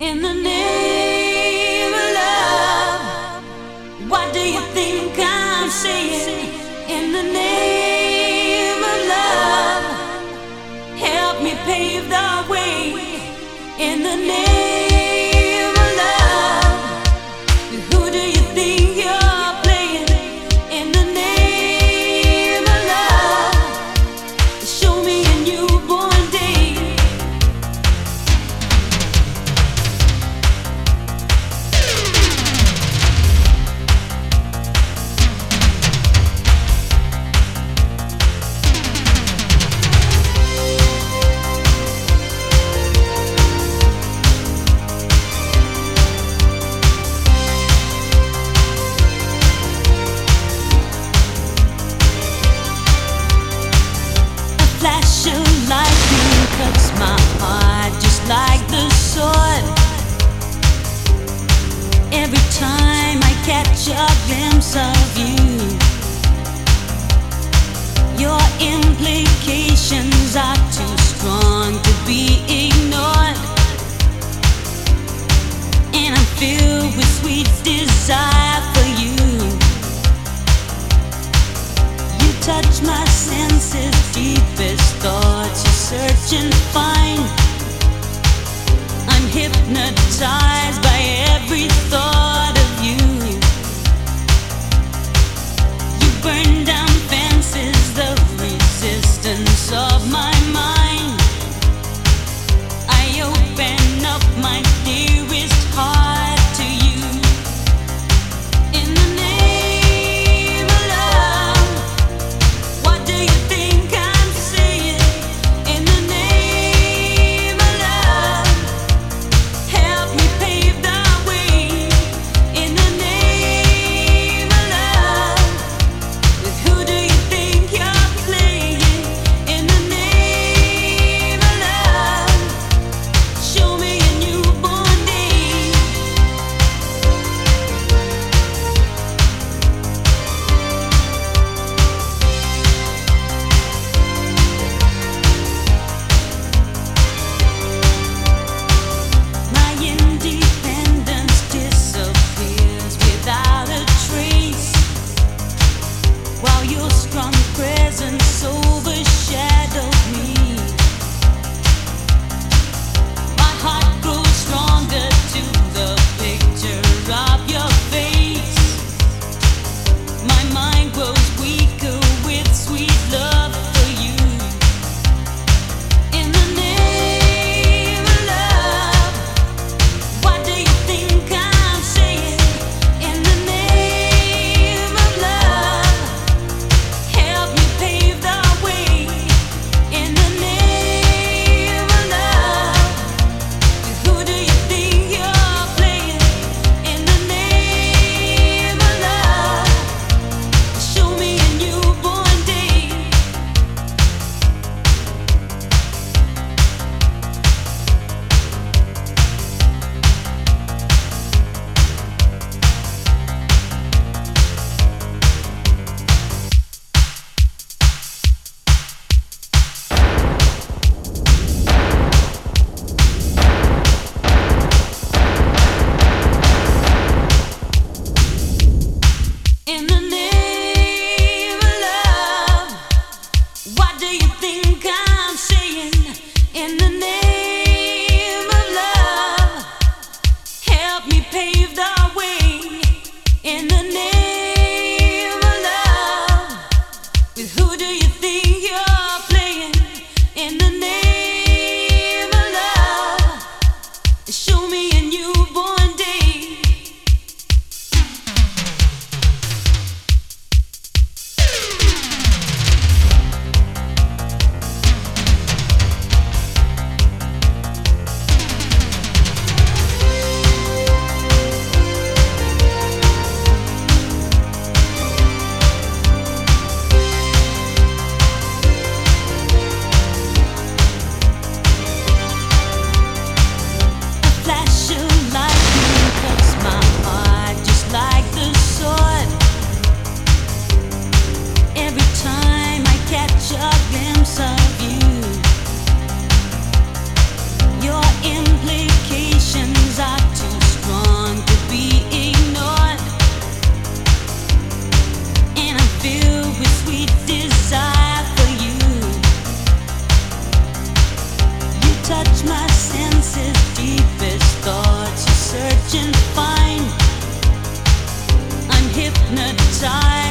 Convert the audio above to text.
In the name of love, what do you think I'm saying? In the name of love, help me pave the way. In the name. glimpse of you. Your implications are too strong to be ignored. And I'm filled with sweet desire for you. You touch my senses, deepest thoughts you search and find. I'm hypnotized by. Find. I'm hypnotized